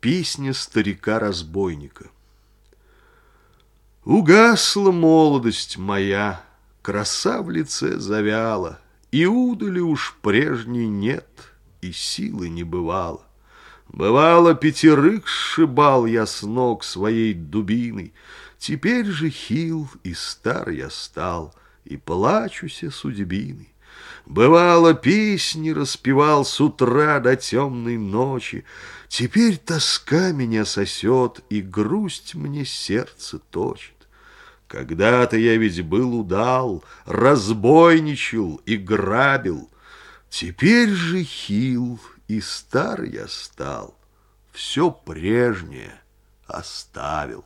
Песня старика-разбойника Угасла молодость моя, Краса в лице завяла, И удали уж прежней нет, И силы не бывало. Бывало, пятерых сшибал я с ног своей дубиной, Теперь же хил и стар я стал, И плачуся судьбиной. Бывало, песни распевал с утра до темной ночи. Теперь тоска меня сосет, и грусть мне сердце точит. Когда-то я ведь был удал, разбойничал и грабил. Теперь же хил и стар я стал, все прежнее оставил.